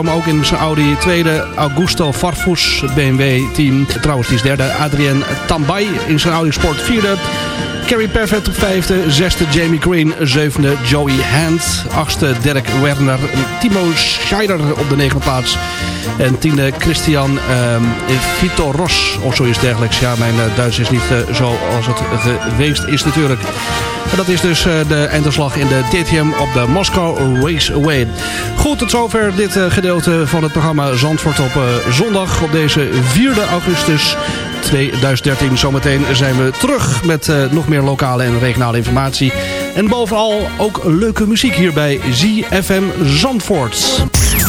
kwam ook in zijn Audi tweede Augusto Farfus BMW team. Trouwens, die is derde. Adrien Tambay in zijn Audi Sport vierde. Kerry Perfect op vijfde. Zesde Jamie Green. Zevende Joey Hand. Achtste Derek Werner. Timo Scheider op de negende plaats. En tiende Christian um, Vito Ros. Of zoiets dergelijks. Ja, mijn uh, Duits is niet uh, zo als het geweest is natuurlijk. En dat is dus uh, de einderslag in de DTM op de Moscow Raceway. Goed, tot zover dit gedeelte van het programma Zandvoort op zondag. Op deze 4 augustus 2013. Zometeen zijn we terug met nog meer lokale en regionale informatie. En bovenal ook leuke muziek hier bij ZFM Zandvoort.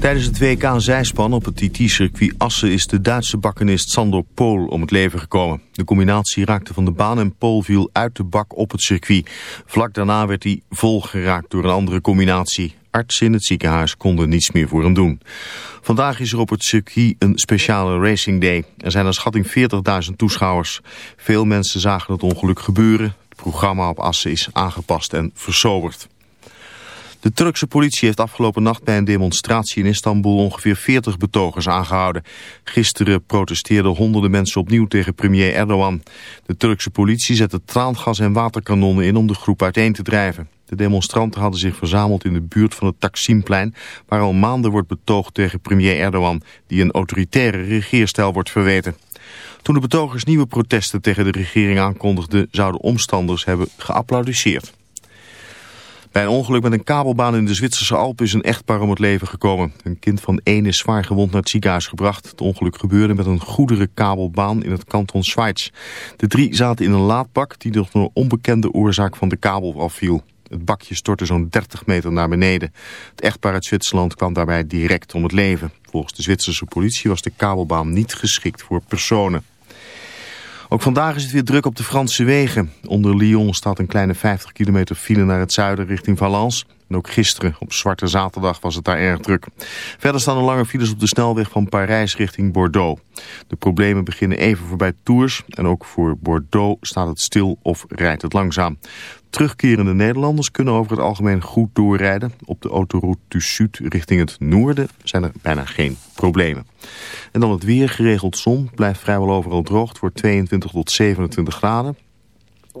Tijdens het WK zijspan op het TT-circuit Assen is de Duitse bakkenist Sandor Pool om het leven gekomen. De combinatie raakte van de baan en Pool viel uit de bak op het circuit. Vlak daarna werd hij volgeraakt door een andere combinatie. Artsen in het ziekenhuis konden niets meer voor hem doen. Vandaag is er op het circuit een speciale racing day. Er zijn een schatting 40.000 toeschouwers. Veel mensen zagen het ongeluk gebeuren. Het programma op Assen is aangepast en versoberd. De Turkse politie heeft afgelopen nacht bij een demonstratie in Istanbul ongeveer 40 betogers aangehouden. Gisteren protesteerden honderden mensen opnieuw tegen premier Erdogan. De Turkse politie zette traangas en waterkanonnen in om de groep uiteen te drijven. De demonstranten hadden zich verzameld in de buurt van het Taksimplein... waar al maanden wordt betoogd tegen premier Erdogan... die een autoritaire regeerstijl wordt verweten. Toen de betogers nieuwe protesten tegen de regering aankondigden... zouden omstanders hebben geapplaudisseerd. Bij een ongeluk met een kabelbaan in de Zwitserse Alpen is een echtpaar om het leven gekomen. Een kind van één is zwaar gewond naar het ziekenhuis gebracht. Het ongeluk gebeurde met een goederenkabelbaan in het kanton Schweiz. De drie zaten in een laadbak die door een onbekende oorzaak van de kabel afviel. Het bakje stortte zo'n 30 meter naar beneden. Het echtpaar uit Zwitserland kwam daarbij direct om het leven. Volgens de Zwitserse politie was de kabelbaan niet geschikt voor personen. Ook vandaag is het weer druk op de Franse wegen. Onder Lyon staat een kleine 50 kilometer file naar het zuiden richting Valence. En ook gisteren, op Zwarte Zaterdag, was het daar erg druk. Verder staan er lange files op de snelweg van Parijs richting Bordeaux. De problemen beginnen even voorbij Tours. En ook voor Bordeaux staat het stil of rijdt het langzaam. Terugkerende Nederlanders kunnen over het algemeen goed doorrijden. Op de autoroute du Sud richting het noorden zijn er bijna geen problemen. En dan het weer, geregeld zon, blijft vrijwel overal droog. Wordt 22 tot 27 graden.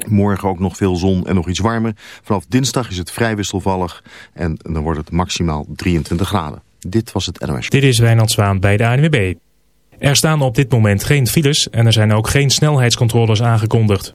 Morgen ook nog veel zon en nog iets warmer. Vanaf dinsdag is het vrij wisselvallig en dan wordt het maximaal 23 graden. Dit was het NOS. Dit is Wijnand Zwaan bij de ANWB. Er staan op dit moment geen files en er zijn ook geen snelheidscontroles aangekondigd.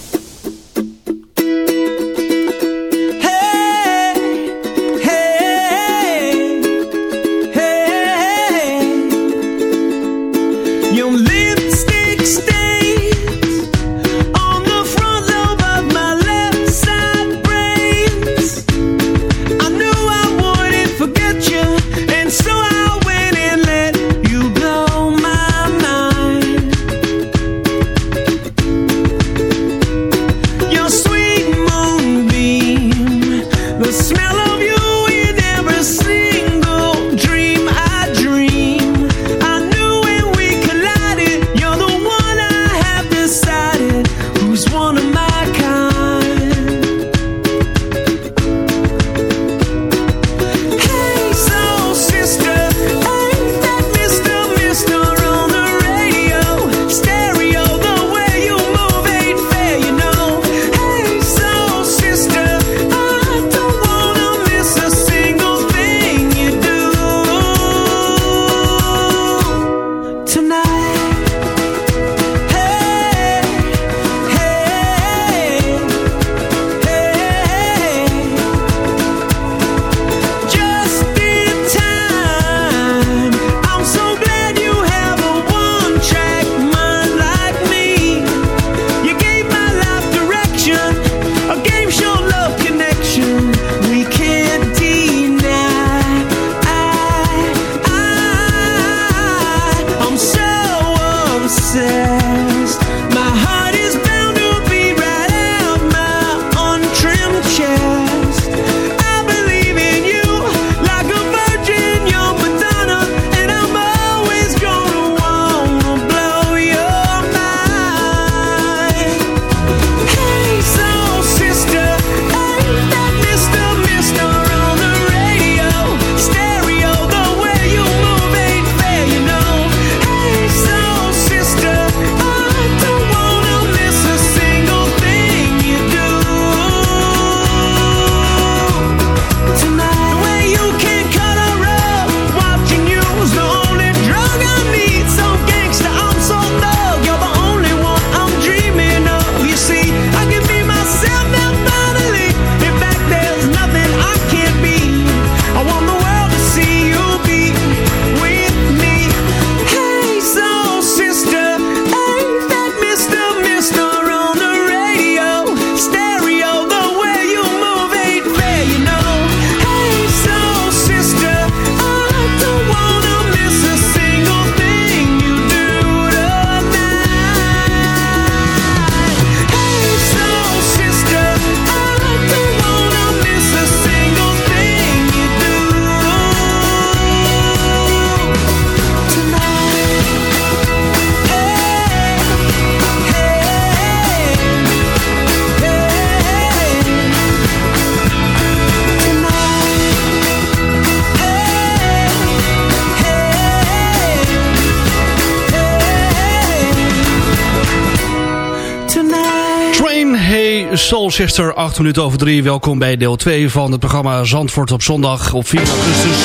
Soul Sister, 8 minuten over 3. Welkom bij deel 2 van het programma Zandvoort op zondag op 4 augustus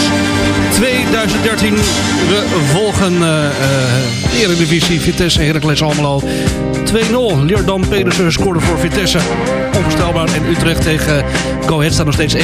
2013. We volgen uh, uh, Eredivisie Vitesse Heracles Almelo 2-0. Leerdam Pedersen scoorde voor Vitesse. Onvoorstelbaar en Utrecht tegen Go Ahead staat nog steeds 1-0.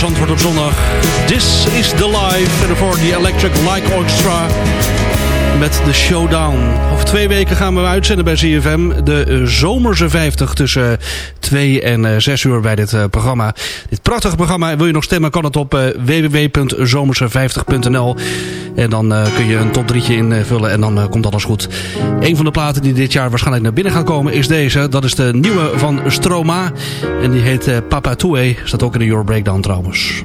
Zandvoort op zondag. This is the live. En die Electric Light Orchestra met de Showdown. Over twee weken gaan we uitzenden bij CFM. De eh, zomerse 50 tussen 2 en 6 uur bij dit eh, programma. Dit prachtige programma. Wil je nog stemmen kan het op eh, www.zomerse50.nl En dan eh, kun je een top 3'tje invullen en dan eh, komt alles goed. Een van de platen die dit jaar waarschijnlijk naar binnen gaan komen is deze. Dat is de nieuwe van Stroma. En die heet eh, Papa Toué. Staat ook in de Euro Breakdown trouwens.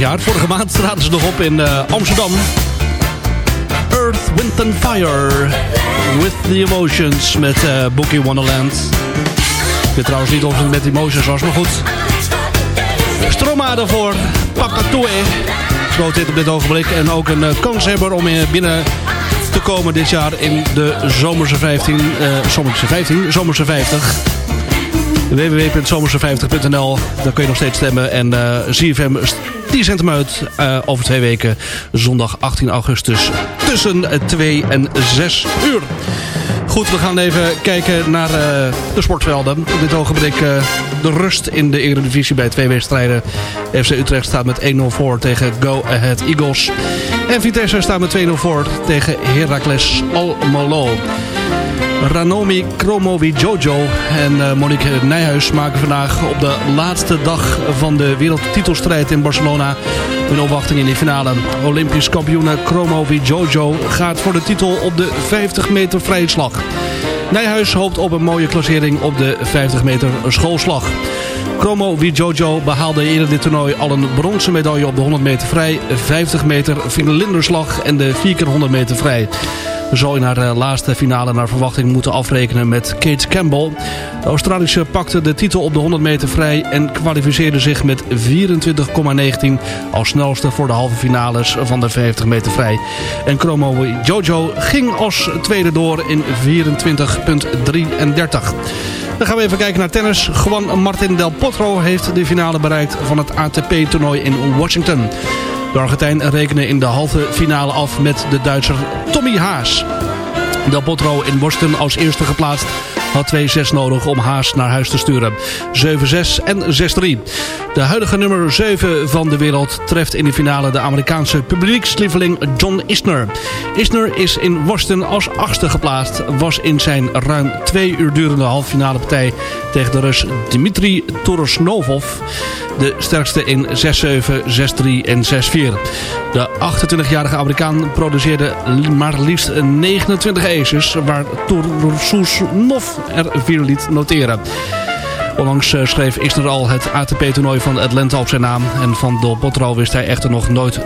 jaar, vorig jaar, vorige maand traden ze nog op in eh, Amsterdam. Earth, Wind and Fire. With the Emotions met eh Bookie Wonderland. Ik weet trouwens niet of het met Emotions was, maar goed. Stroma ervoor. Papatoe. Groot hit op dit ogenblik. En ook een eh, kanshebber om binnen te komen dit jaar in de Zomerse 15. eh Zomerse 15? Zomerse 50 www.zomerse50.nl. Daar kun je nog steeds stemmen. En eh ZFM die zendt hem uit eh, over twee weken. Zondag 18 augustus tussen 2 en 6 uur. Goed, we gaan even kijken naar eh, de sportvelden. Op dit ogenblik eh, de rust in de Eredivisie bij twee wedstrijden. FC Utrecht staat met 1-0 voor tegen Go Ahead Eagles. En Vitesse staat met 2-0 voor tegen Heracles Almelo. Ranomi Kromovi Jojo en eh, Monique Nijhuis maken vandaag op de laatste dag van de wereldtitelstrijd in Barcelona een opwachting in de finale. Olympisch kampioene Kromovi Jojo gaat voor de titel op de 50 meter vrije slag. Nijhuis hoopt op een mooie klassering op de 50 meter schoolslag. Chromo Jojo behaalde eerder dit toernooi al een bronzen medaille op de 100 meter vrij, 50 meter vlinderslag en de 4 keer 100 meter vrij. Zal in haar eh, laatste finale naar verwachting moeten afrekenen met Kate Campbell. De Australische pakte de titel op de 100 meter vrij en kwalificeerde zich met 24,19 als snelste voor de halve finales van de 50 meter vrij. En Chromo Jojo ging als tweede door in 24,33. Dan gaan we even kijken naar tennis. Juan Martin Del Potro heeft de finale bereikt van het ATP-toernooi in Washington. De Argentijn rekenen in de halve finale af met de Duitser Tommy Haas. Del Potro in Washington als eerste geplaatst had 2-6 nodig om Haas naar huis te sturen. 7-6 en 6-3. De huidige nummer 7 van de wereld treft in de finale de Amerikaanse publiekslieveling John Isner. Isner is in Washington als achtste geplaatst. Was in zijn ruim twee uur durende halffinale partij tegen de Rus Dmitri Torosnovov de sterkste in 6-7, 6-3 en 6-4. De 28-jarige Amerikaan produceerde maar liefst 29 aces, waar Torosnov er 4 liet noteren. Onlangs eh, schreef Isner al het ATP-toernooi van Atlanta op zijn naam. En van Del Potro wist hij echter nog nooit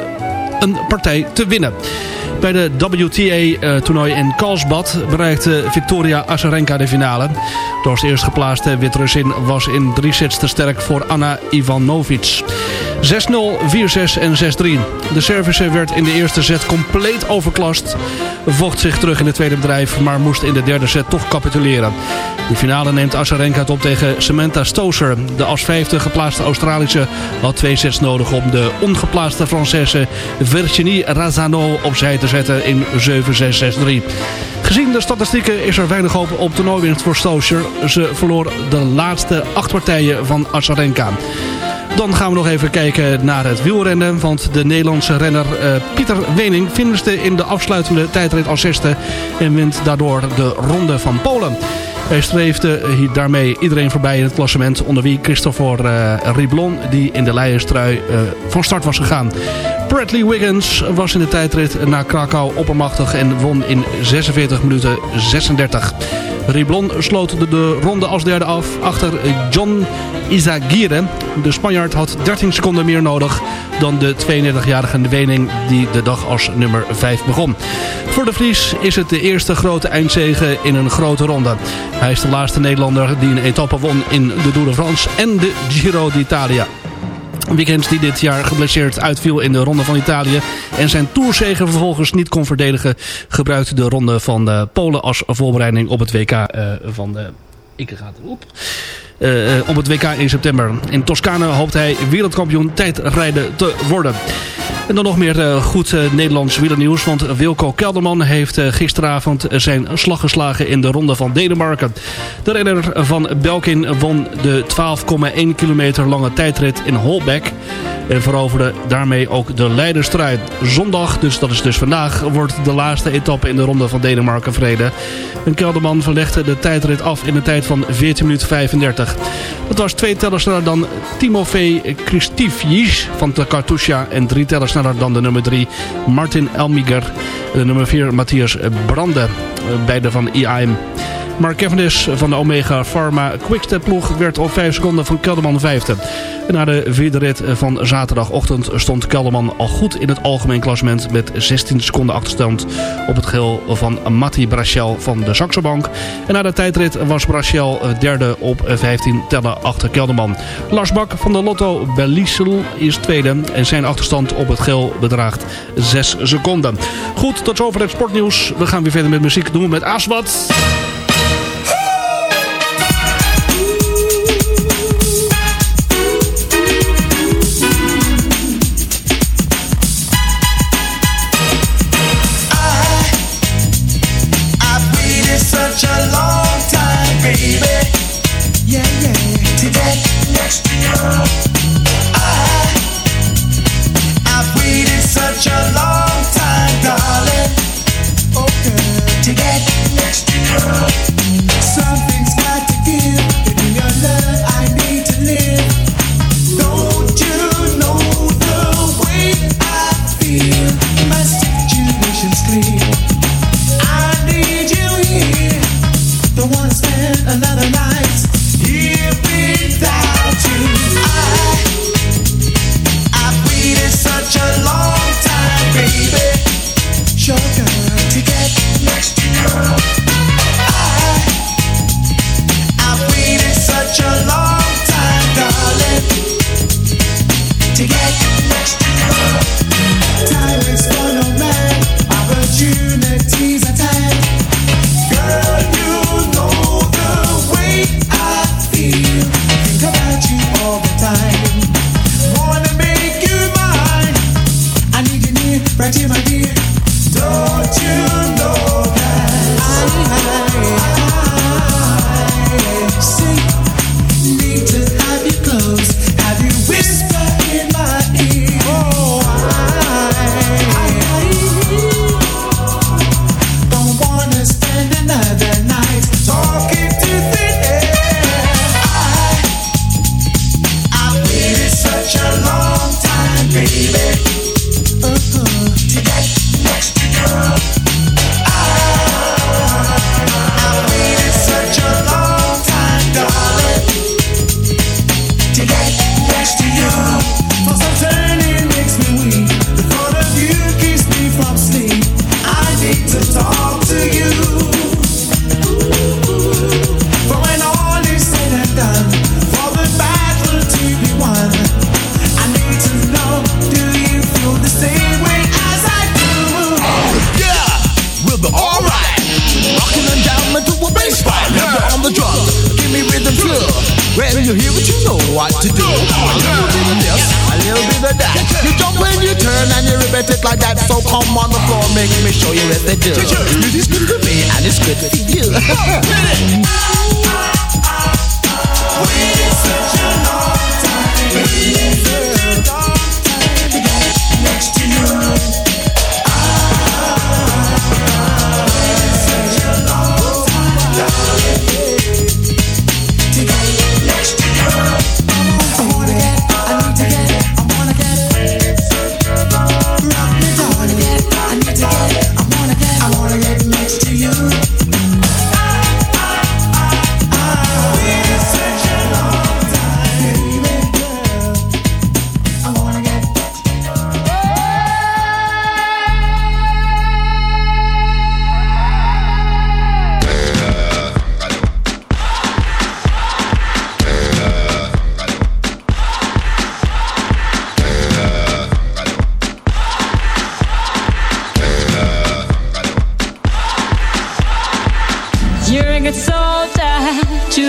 een partij te winnen. Bij de WTA-toernooi in Karlsbad bereikte Victoria Azarenka de finale. De als eerst geplaatste Wit-Russin was in drie sets te sterk voor Anna Ivanovic. 6-0, 4-6 en 6-3. De Servische werd in de eerste set compleet overklast. Vocht zich terug in het tweede bedrijf, maar moest in de derde set toch capituleren. De finale neemt Azarenka het op tegen Samantha Stoser. De als vijfde geplaatste Australische had twee sets nodig om de ongeplaatste Française Virginie Razano opzij te zetten in 7-6-6-3. Gezien de statistieken is er weinig hoop op toernooiwinst voor Stoser. Ze verloor de laatste acht partijen van Azarenka. Dan gaan we nog even kijken naar het wielrennen. Want de Nederlandse renner eh, Pieter Wening finishte in de afsluitende tijdrit als zesde. En wint daardoor de ronde van Polen. Hij streefde daarmee iedereen voorbij in het klassement. Onder wie Christopher eh, Riblon die in de leiderstrui eh, van start was gegaan. Bradley Wiggins was in de tijdrit naar Krakau oppermachtig en won in 46 minuten 36. Riblon sloot de, de ronde als derde af achter John Izagirre. De Spanjaard had 13 seconden meer nodig dan de 32-jarige Wening die de dag als nummer 5 begon. Voor de Vries is het de eerste grote eindzege in een grote ronde. Hij is de laatste Nederlander die een etappe won in de Tour de France en de Giro d'Italia. Weekends die dit jaar geblesseerd uitviel in de Ronde van Italië. En zijn toerzegen vervolgens niet kon verdedigen. Gebruikte de Ronde van uh, Polen als voorbereiding op het WK uh, van de... Ik ga het op. Uh, op het WK in september. In Toscane hoopt hij wereldkampioen tijdrijden te worden. En dan nog meer uh, goed Nederlands wielernieuws. Want Wilco Kelderman heeft gisteravond zijn slag geslagen in de ronde van Denemarken. De renner van Belkin won de 12,1 kilometer lange tijdrit in Holbeck. En veroverde daarmee ook de leiderstrijd. Zondag, dus dat is dus vandaag, wordt de laatste etappe in de ronde van Denemarken vrede. En Kelderman verlegde de tijdrit af in een tijd van 14 minuten 35. Dat was twee tellers sneller dan Timofey Kristivjic van de Katusha en drie tellers sneller dan de nummer 3 Martin Elmiger. De nummer 4 Matthias Brande, beide van IAM. Mark Cavendish van de Omega Pharma Quickstep ploeg werd op 5 seconden van Kelderman vijfde. Na de vierde rit van zaterdagochtend stond Kelderman al goed in het algemeen klassement met 16 seconden achterstand op het geel van Matti Brachel van de Saxobank. En na de tijdrit was Brachel eh, derde op 15 tellen achter Kelderman. Lars Bak van de Lotto Belisol is tweede en zijn achterstand op het geel bedraagt 6 seconden. Goed, tot zover het sportnieuws. We gaan weer verder met muziek doen we met Aswat.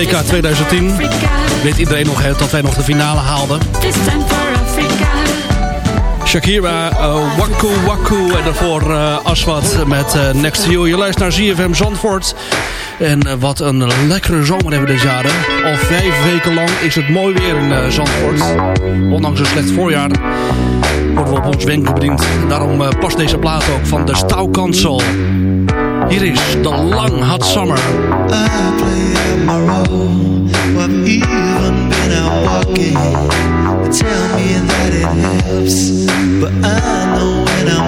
WK 2010. Weet iedereen nog dat wij nog de finale haalden. Shakira, uh, Waku Waku en daarvoor eh, uh, Aswat met eh, Next to Je luistert naar ZFM Zandvoort. En wat een lekkere zomer hebben we dit jaar. Hè? Al vijf weken lang is het mooi weer in Zandvoort. Ondanks een slecht voorjaar worden we op ons wenken bediend. Daarom past deze plaat ook van de Stouwkansel. Hier is The Long Hot Summer. I play my role. I've even been out walking. They tell me that it helps. But I know when I'm.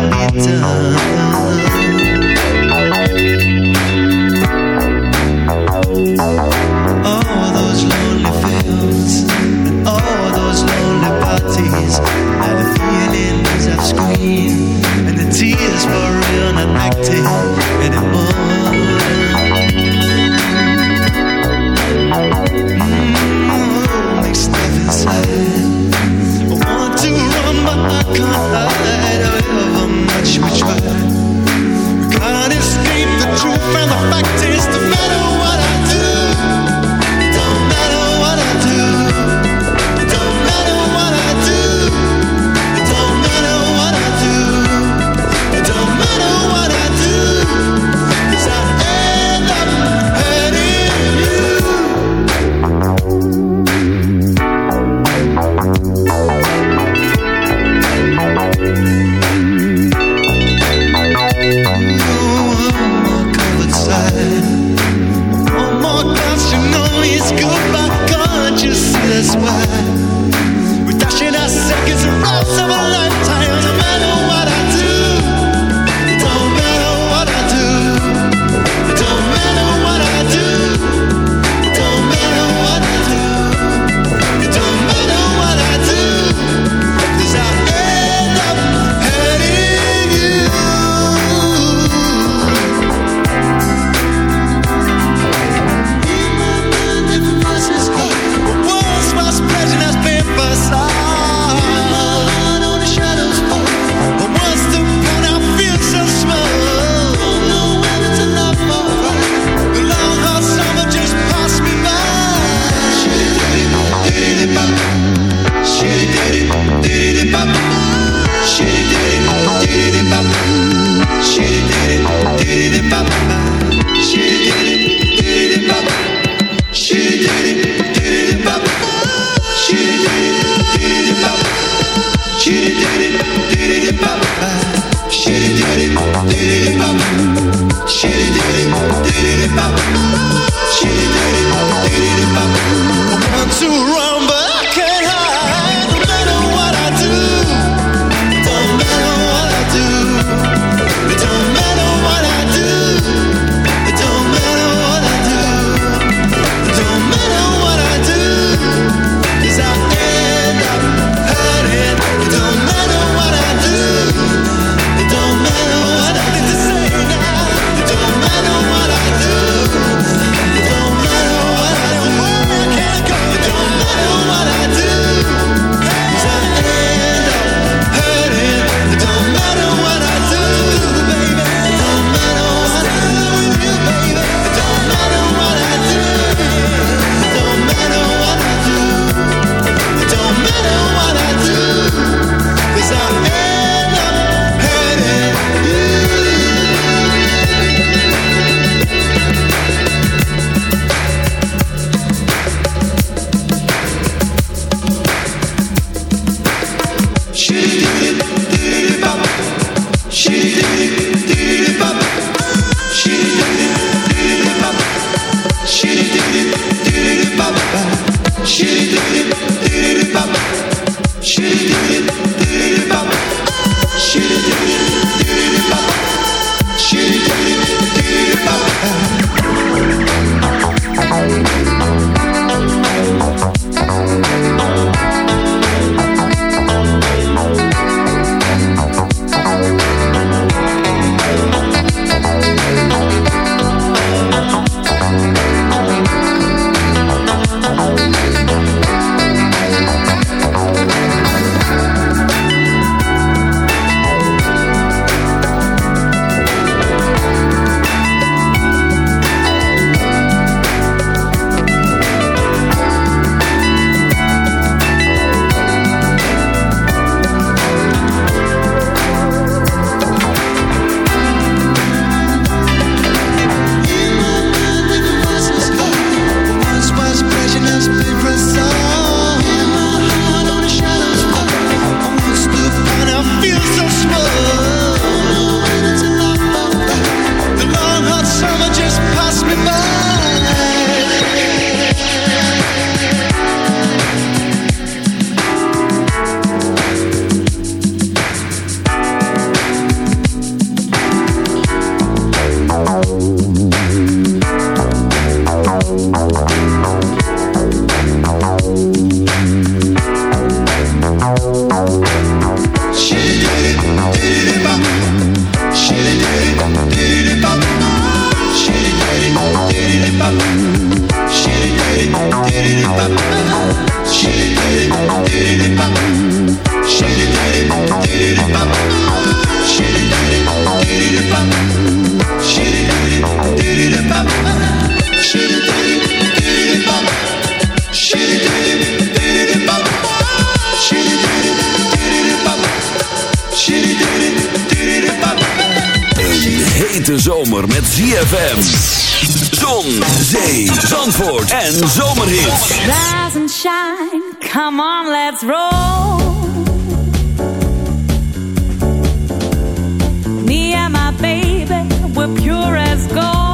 Me and my baby, we're pure as gold.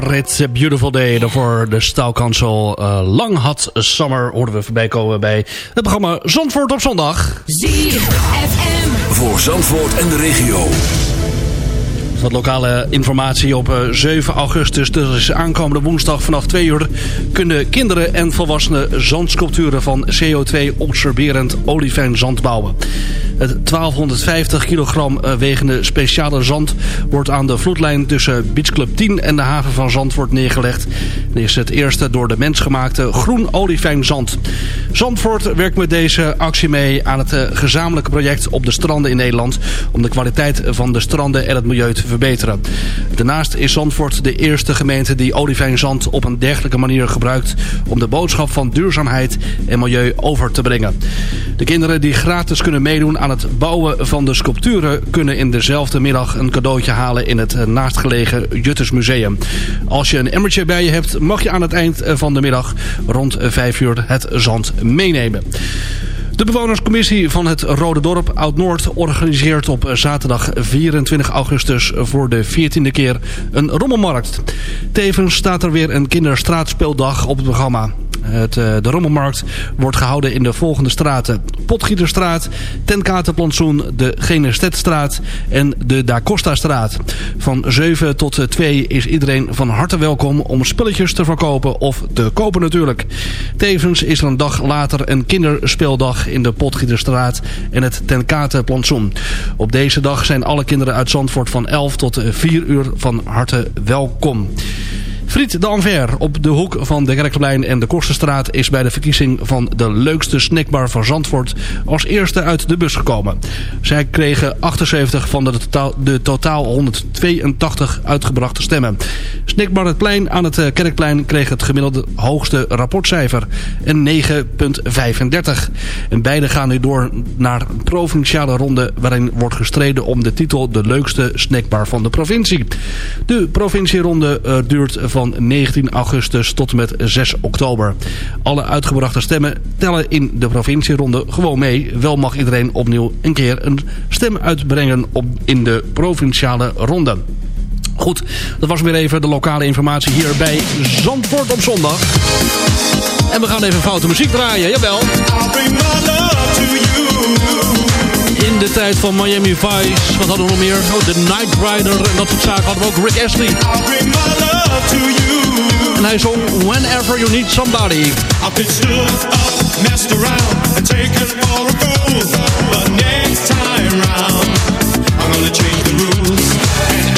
Nord, It's a Beautiful Day. Daarvoor de staalkansel uh, Lang Had Summer hoorden we voorbij komen bij het programma Zandvoort op zondag. ZFM. Voor Zandvoort en de regio. Wat lokale informatie op eh, 7 augustus, dus aankomende woensdag vanaf 2 uur, kunnen kinderen en volwassenen zandsculpturen van CO2-absorberend olifijn zand bouwen. Het 1250 kilogram eh, wegende speciale zand wordt aan de vloedlijn tussen Beach Club 10 en de haven van Zandvoort neergelegd. En is het eerste door de mens gemaakte groen olifijnzand. Zandvoort werkt met deze actie mee aan het eh, gezamenlijke project op de stranden in Nederland om de kwaliteit van de stranden en het milieu te verbeteren. Daarnaast is Zandvoort de eerste gemeente die olifijnzand op een dergelijke manier gebruikt om de boodschap van duurzaamheid en milieu over te brengen. De kinderen die gratis kunnen meedoen aan het bouwen van de sculpturen kunnen in dezelfde middag een cadeautje halen in het naastgelegen Juttersmuseum. Als je een emmertje bij je hebt mag je aan het eind van de middag rond 5 uur het zand meenemen. De bewonerscommissie van het Rode Dorp Oud-Noord organiseert op zaterdag 24 augustus voor de 14e keer een rommelmarkt. Tevens staat er weer een kinderstraatspeeldag op het programma. Het, eh, de rommelmarkt wordt gehouden in de volgende straten. Potgieterstraat, Tenkatenplantsoen, de Genestetstraat en de Da Costa straat. Van 7 tot 2 is iedereen van harte welkom om spulletjes te verkopen of te kopen natuurlijk. Tevens is er een dag later een kinderspeeldag in de Potgieterstraat en het Tenkatenplantsoen. Op deze dag zijn alle kinderen uit Zandvoort van 11 tot 4 uur van harte welkom. Friet de Anver op de hoek van de Kerkplein en de Korstenstraat is bij de verkiezing van de leukste snackbar van Zandvoort als eerste uit de bus gekomen. Zij kregen 78 van de totaal, de totaal 182 uitgebrachte stemmen. Snackbar het plein aan het eh, Kerkplein kreeg het gemiddelde hoogste rapportcijfer, een 9,35. En beide gaan nu door naar een provinciale ronde waarin wordt gestreden om de titel de leukste snackbar van de provincie. De provincieronde uh, duurt van 19 augustus tot en met 6 oktober. Alle uitgebrachte stemmen tellen in de provincieronde gewoon mee. Wel mag iedereen opnieuw een keer een stem uitbrengen op, in de provinciale ronde. Goed, dat was weer even de lokale informatie hier bij Zandvoort op zondag. En we gaan even foute muziek draaien, jawel. In de tijd van Miami Vice, wat hadden we nog meer? Oh, The Night Rider en dat soort zaken hadden we ook Rick Astley. En hij zong Whenever You Need Somebody. Been stood up, messed around, and for a fool. But next time round, I'm gonna change the rules.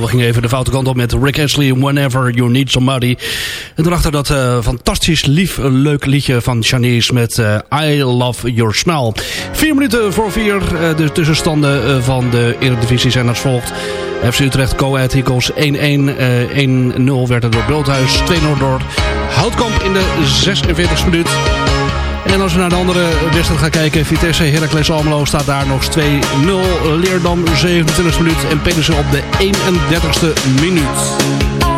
We gingen even de foute kant op met Rick Astley, Whenever You Need Somebody. En daarachter dat eh, fantastisch lief, leuk liedje van Shanice met eh, I Love Your Smell. Vier minuten voor vier, eh, de tussenstanden eh, van de Eredivisie zijn als volgt. FC Utrecht, Ahead Eagles 1-1, eh, 1-0 werd het door Bulthuis, 2-0 door Houtkamp in de 46e minuut. En als we naar de andere wedstrijd gaan kijken, Vitesse Heracles Almelo staat daar nog 2-0. Leerdam 27e minuut en Pedersen op de 31e minuut.